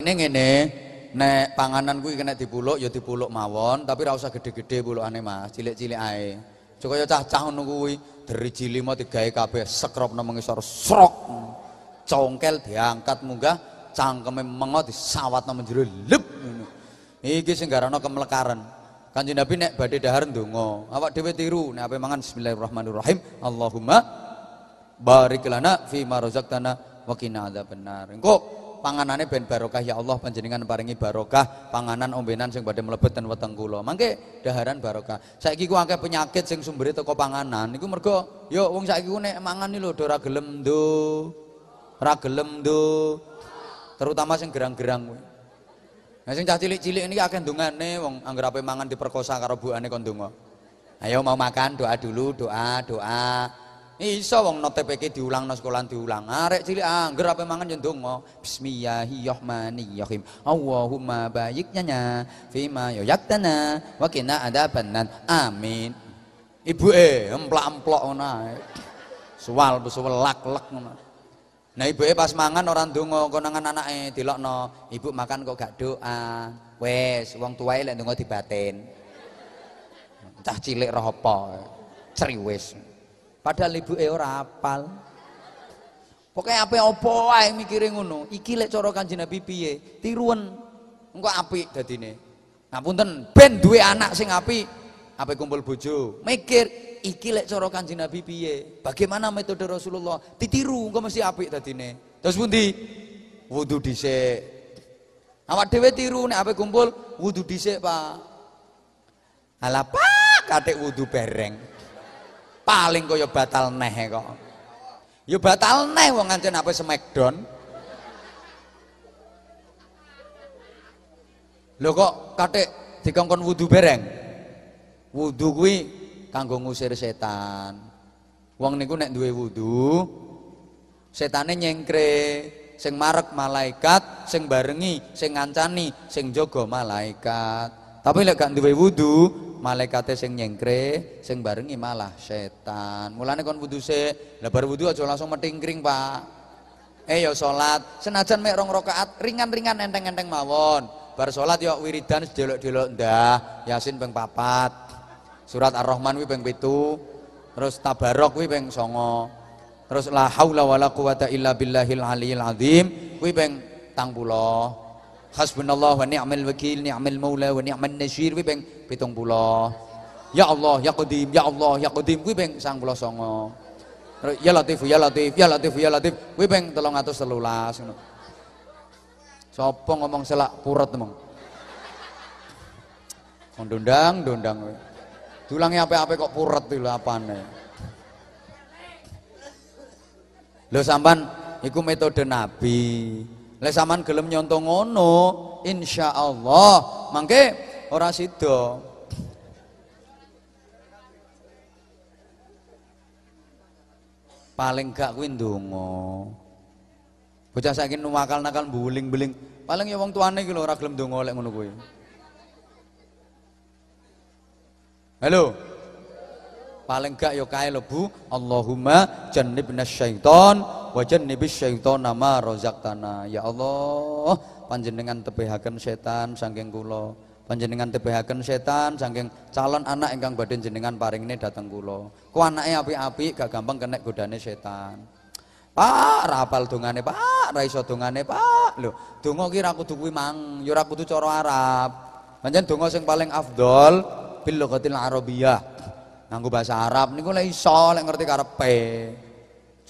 Ini ngene, nek panganan kuwi kena dipuluk ya dipuluk mawon, tapi ora usah gede-gede pulukane Mas, cilik-cilik ae. Supaya cah-cah ngono kuwi driji lima digawe kabeh sekrop nang ngisor srok. Congkel diangkat munggah cangkeme mengo disawat nang jero lep ngono. Iki sing garana kemlekaran. Kanjeng Nabi nek badhe dahar ndonga, awak dhewe tiru nek ape mangan bismillahirrahmanirrahim. Allahumma barik lana fi ma razaqtana wa qina adzabannar. Engko panganane ben barokah ya Allah panjenengan paringi barokah panganan ombenan sing badhe mlebet ten weteng kula. Mangke daharan barokah. Saiki ku akeh penyakit sing sumbere teko panganan iku mergo yo wong saiki ku nek mangan lho ora gelem ndo ora gelem ndo terutama sing gerang-gerang kuwi. Nah sing cah cilik-cilik ini akeh ndungane wong anggere ape mangan diperkosa karo buane kon ndonga. Ayo mau makan doa dulu, doa, doa. Iso wong no TPK diulang no sekolah diulang. Arek cilik angger apa mangan yo ndonga. Bismillahirrahmanirrahim. Allahumma bayyiknya nya fima yaktana wa qina adzabannar. Amin. Ibu eh emplak-emplok ngono ae. Suwal lak-lak ngono. Nah ibu eh pas mangan orang ndonga konangan anake dilokno. Ibu makan kok gak doa. Wes wong tuwae lek ndonga dibatin. Cah cilik roh apa? Ceriwis. Padahal ibu e ora apal. Pokoknya apa apa wae mikire ngono. Iki lek cara Kanjeng Nabi piye? Tiruan. Engko apik dadine. Ngapunten, ben duwe anak sing apik, apa kumpul bojo. Mikir iki lek cara Kanjeng Nabi piye? Bagaimana metode Rasulullah? Ditiru engko mesti apik dadine. Terus pundi? Wudu dhisik. Awak dhewe tiru nek ape kumpul wudu dhisik, Pak. Alah, Pak, katik wudu bereng paling kaya batal neh kok. Ya batal neh wong ngancen apa smackdown. Lho kok katik dikongkon wudu bereng? Wudu kuwi kanggo ngusir setan. Wong niku nek duwe wudu setane nyengkre sing marek malaikat sing barengi sing ngancani sing jaga malaikat. Tapi lek gak duwe wudu malaikate sing nyengkre sing barengi malah setan. Mulane kon wudu sik lah bar wudu aja langsung metingkring Pak. Eh ya salat. Senajan mek rong rakaat ringan-ringan enteng-enteng mawon. Bar salat ya wiridan sedelok-delok ndah yasin ping papat. Surat ar-rahman kuwi ping 7 terus tabarok kuwi ping 9 terus la haula wala quwata illa billahil aliyil azim kuwi ping 30 Hasbunallah wa ni'mal wakil, ni'mal maula wa ni'mal nasir kuwi ping 70. Ya Allah, ya Qadim, ya Allah, ya Qadim kuwi ping 99. Ya Latif, ya Latif, ya Latif, ya Latif kuwi ping 313 ngono. Sapa ngomong selak puret emang. Ndondang, ndondang kowe. Dulangi apik-apik kok puret iki lho apane. Lho sampan iku metode Nabi. Lek sampean gelem nyonto ngono, insyaallah mangke ora sida. Paling gak kuwi ndonga. Bocah saiki nuwakal-nakal buling-buling. Paling ya wong tuane iki lho ora gelem ndonga lek ngono kuwi. Halo. Paling gak ya kae lho Bu, Allahumma jannibna syaiton wajan nibis nama rozak tanah ya Allah panjenengan tebehaken setan saking kulo panjenengan tebehaken setan saking calon anak ingkang badhe jenengan paring ini datang ku anake api-api gak gampang kena godane setan Pak, rapal dongane, Pak, ra iso dongane, Pak. Lho, donga ki ra kudu kuwi mang, ya ra kudu cara Arab. Pancen donga sing paling afdol bil lughatil arabiyah. Nganggo bahasa Arab niku lek iso lek ngerti karepe.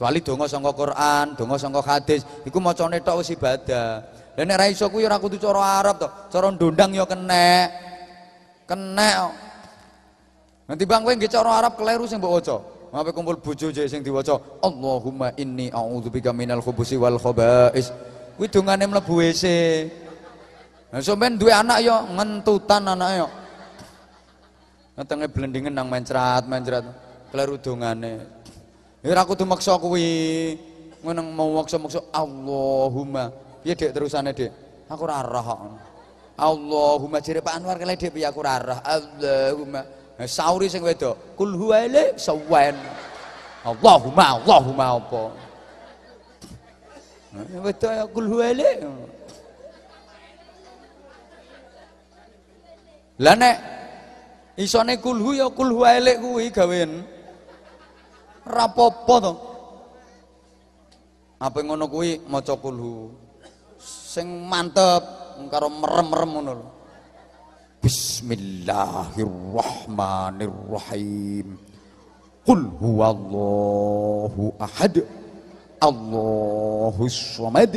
Kecuali donga sangka Quran, donga sangka hadis, iku macane tok wis ibadah. Lah nek ra iso kuwi ora kudu cara Arab to, cara ndondang ya kenek. Kenek. Nanti bang kowe nggih cara Arab keliru sing mbok waca. Ngapain kumpul bojo je sing diwaca Allahumma inni a'udzubika minal khubusi wal khaba'is. Kuwi dongane mlebu WC. Nah sampean duwe anak yo ngentutan anak yo. Ngetenge blendingen nang mencrat-mencrat. Keliru dongane. Ora kudu maksa kuwi. Ngono mau maksa-maksa Allahumma. Piye Dik terusane Dik? Aku ora roh. Allahumma jere Pak Anwar kale Dik piye aku ora roh. Allahumma. Nah, sauri sing wedok, kul sewen. sawen. Allahumma Allahumma apa? Nah, wedok ya kul huwaile. Lah nek isone kulhu ya kulhu elek kuwi gawen. Rapopo to. Apa ngono kuwi maca kulhu. Sing mantep karo merem-merem ngono lho. Bismillahirrahmanirrahim. Qul huwallahu ahad. Allahus samad.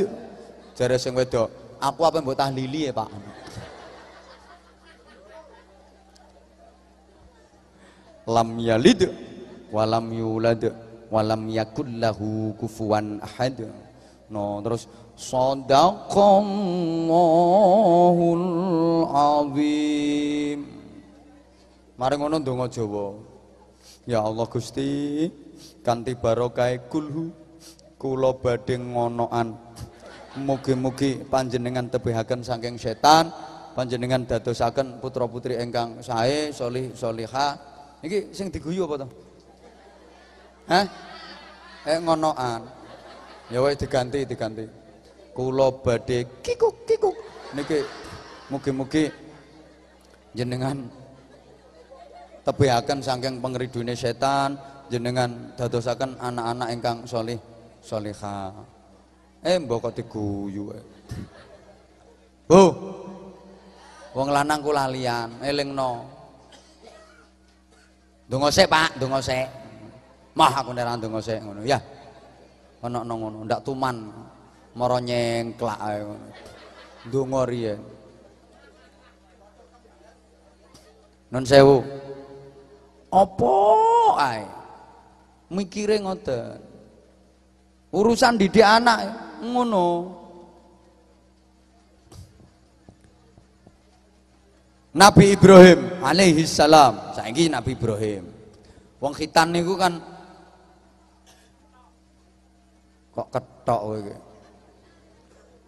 Jare sing wedok, aku apa mbok tahlili ya, Pak? Lam yalid walam yulad walam yakul lahu kufuwan ahad. No, terus Sadaqallahul azim. Mari ngono ndonga Jawa. Ya Allah Gusti, kanthi barokah kulhu kula badhe ngonoan. Mugi-mugi panjenengan tebihaken saking setan, panjenengan dadosaken putra-putri ingkang sae, solih, solihah. Iki sing diguyu apa to? Hah? Eh ngonoan. Ya wis diganti, diganti. Kula badhe kikuk kikuk. Niki mugi-mugi jenengan tebihaken saking pengridune setan jenengan dadosaken anak-anak ingkang solih solihah. Eh mbok kok diguyu Bu wong lanang ku lalian elingno. Donga sik Pak donga sik mah aku nek ra donga sik ngono ya ana ngono ndak tuman mara nyengklak ae ngono. Ndonga riyen. Nun sewu. Apa ae? Mikire ngoten. Urusan didik anak ngono. Nabi Ibrahim alaihi salam. Saiki Nabi Ibrahim. Wong khitan niku kan kok ketok kowe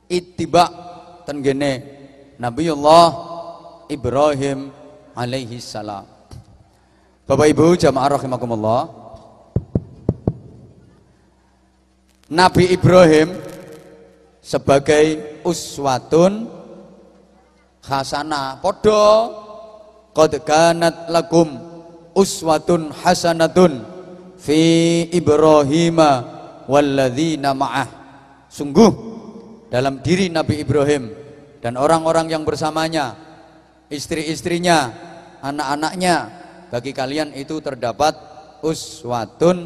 ittiba tenggene Nabiullah Ibrahim alaihi salam. Bapak Ibu jamaah rahimakumullah. Nabi Ibrahim sebagai uswatun hasanah podo qad kanat lakum uswatun hasanatun fi Ibrahima walladzina ma'ah sungguh dalam diri Nabi Ibrahim dan orang-orang yang bersamanya, istri-istrinya, anak-anaknya, bagi kalian itu terdapat uswatun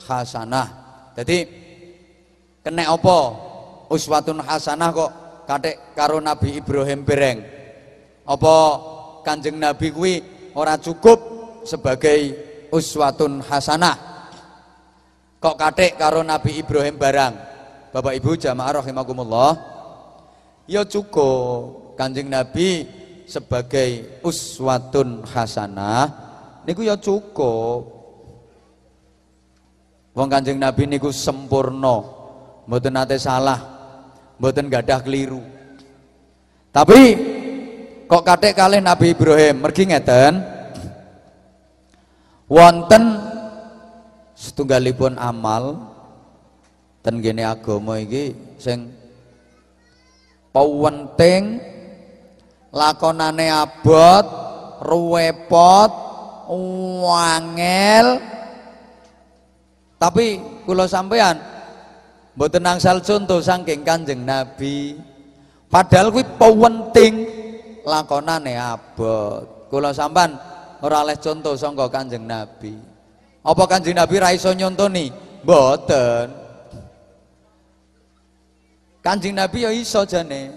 hasanah. Jadi kena apa? Uswatun hasanah kok kadek karo Nabi Ibrahim bereng. Apa Kanjeng Nabi kuwi ora cukup sebagai uswatun hasanah. Kok kadek karo Nabi Ibrahim barang? Bapak Ibu jamaah rahimakumullah. Ya cukup Kanjeng Nabi sebagai uswatun hasanah niku ya cukup. Wong Kanjeng Nabi niku sempurna. Mboten nate salah mboten gadah keliru. Tapi kok katik kalih Nabi Ibrahim? Mergi ngeten. Wonten setunggalipun amal ten gene agama iki sing penting lakonane abot ruwepot wangel. Tapi kula sampean mboten nangsal contoh saking Kanjeng Nabi. Padahal kuwi penting lakonane abot. Kula sampean ora oleh contoh sangka Kanjeng Nabi apa Kanjeng Nabi ra iso nyontoni mboten Kanjeng Nabi ya iso jane.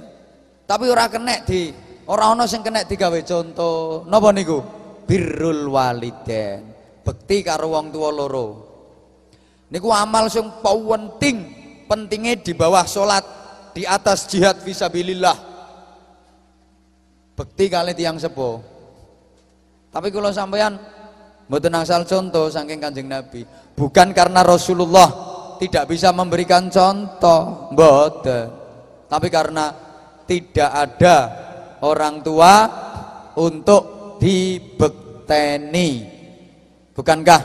Tapi ora kenek di ora ana sing kenek digawe contoh. Napa niku? Birrul waliden. Bekti karo wong tua loro. Niku amal sing penting, pentingnya di bawah salat, di atas jihad fisabilillah. Bekti kali tiang sepuh. Tapi kalau sampean mboten asal contoh saking Kanjeng Nabi, bukan karena Rasulullah tidak bisa memberikan contoh mboten. Tapi karena tidak ada orang tua untuk dibekteni. Bukankah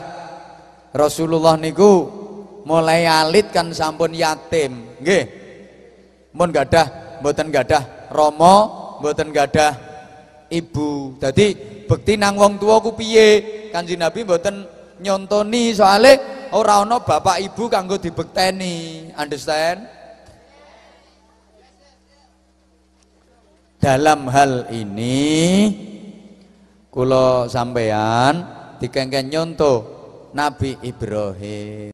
Rasulullah niku mulai alit kan sampun yatim? Nggih. Mun gadah mboten gadah romo mboten gadah ibu. Jadi bekti nang wong tua ku piye? Kanjeng Nabi mboten nyontoni soale ora ana bapak ibu kanggo dibekteni. Understand? Dalam hal ini kula sampean dikengken nyontoh Nabi Ibrahim.